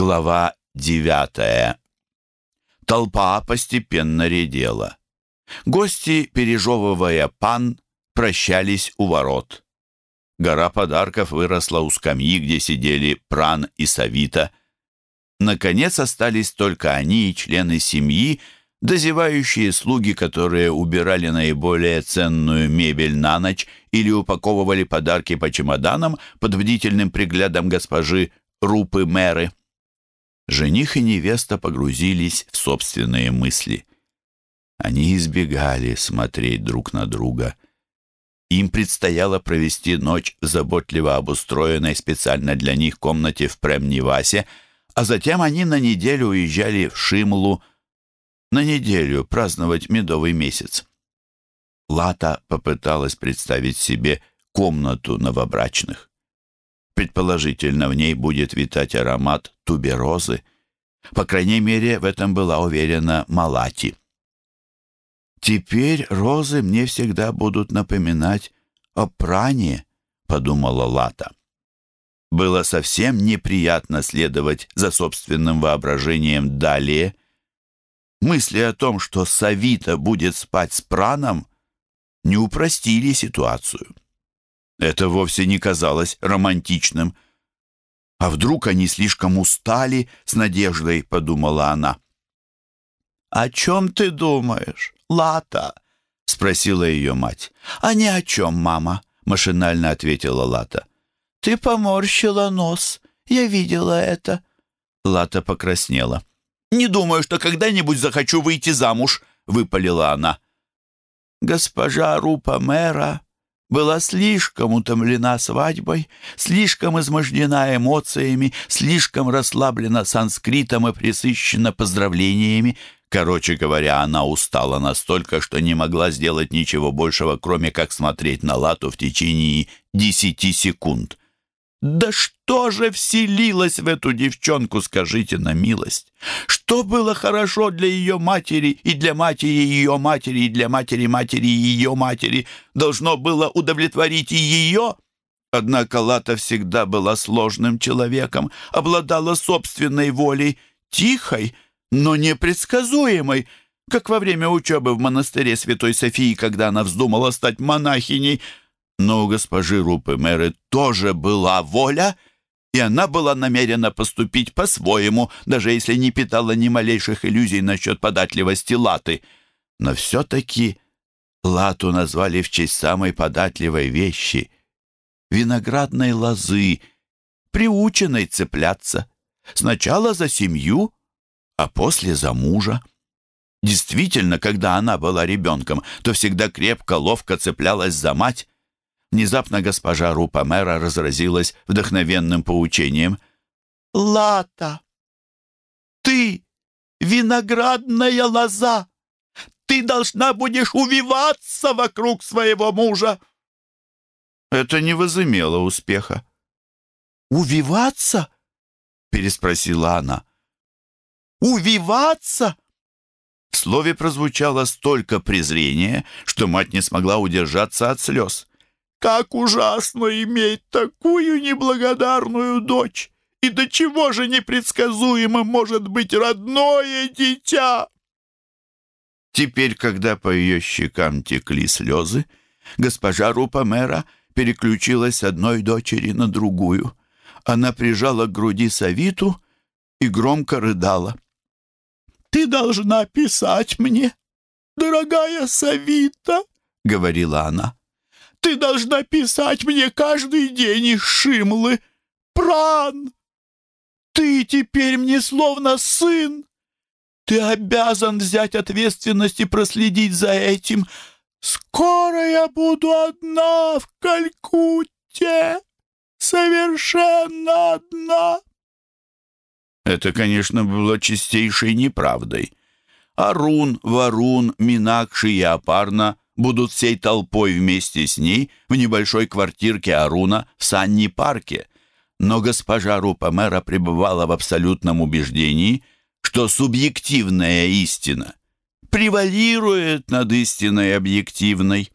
Глава девятая. Толпа постепенно редела. Гости, пережевывая пан, прощались у ворот. Гора подарков выросла у скамьи, где сидели Пран и Савита. Наконец остались только они и члены семьи, дозевающие слуги, которые убирали наиболее ценную мебель на ночь или упаковывали подарки по чемоданам под бдительным приглядом госпожи Рупы Мэры. Жених и невеста погрузились в собственные мысли. Они избегали смотреть друг на друга. Им предстояло провести ночь в заботливо обустроенной специально для них комнате в Премнивасе, а затем они на неделю уезжали в Шимлу, на неделю праздновать медовый месяц. Лата попыталась представить себе комнату новобрачных. Предположительно, в ней будет витать аромат туберозы. По крайней мере, в этом была уверена Малати. «Теперь розы мне всегда будут напоминать о пране», — подумала Лата. Было совсем неприятно следовать за собственным воображением далее. Мысли о том, что Савита будет спать с праном, не упростили ситуацию. Это вовсе не казалось романтичным. «А вдруг они слишком устали?» — с надеждой подумала она. «О чем ты думаешь, Лата?» — спросила ее мать. «А ни о чем, мама», — машинально ответила Лата. «Ты поморщила нос. Я видела это». Лата покраснела. «Не думаю, что когда-нибудь захочу выйти замуж», — выпалила она. «Госпожа Рупа мэра была слишком утомлена свадьбой, слишком измождена эмоциями, слишком расслаблена санскритом и присыщена поздравлениями. Короче говоря, она устала настолько, что не могла сделать ничего большего, кроме как смотреть на Лату в течение десяти секунд. Да что же вселилось в эту девчонку, скажите на милость? Что было хорошо для ее матери и для матери ее матери и для матери матери ее матери должно было удовлетворить и ее? Однако Лата всегда была сложным человеком, обладала собственной волей, тихой, но непредсказуемой, как во время учебы в монастыре Святой Софии, когда она вздумала стать монахиней – но у госпожи Рупы Мэры тоже была воля, и она была намерена поступить по-своему, даже если не питала ни малейших иллюзий насчет податливости Латы. Но все-таки Лату назвали в честь самой податливой вещи — виноградной лозы, приученной цепляться. Сначала за семью, а после за мужа. Действительно, когда она была ребенком, то всегда крепко, ловко цеплялась за мать. Внезапно госпожа Рупа мэра разразилась вдохновенным поучением. «Лата! Ты — виноградная лоза! Ты должна будешь увиваться вокруг своего мужа!» Это не возымело успеха. «Увиваться?» — переспросила она. «Увиваться?» В слове прозвучало столько презрения, что мать не смогла удержаться от слез. Как ужасно иметь такую неблагодарную дочь! И до чего же непредсказуемо может быть родное дитя!» Теперь, когда по ее щекам текли слезы, госпожа Рупа-мэра переключилась с одной дочери на другую. Она прижала к груди Савиту и громко рыдала. «Ты должна писать мне, дорогая Савита!» — говорила она. Ты должна писать мне каждый день из Шимлы. Пран! Ты теперь мне словно сын. Ты обязан взять ответственность и проследить за этим. Скоро я буду одна в Калькутте. Совершенно одна. Это, конечно, было чистейшей неправдой. Арун, Варун, Минакши и Апарна будут всей толпой вместе с ней в небольшой квартирке Аруна в Санни-парке. Но госпожа Рупа-мэра пребывала в абсолютном убеждении, что субъективная истина превалирует над истиной объективной.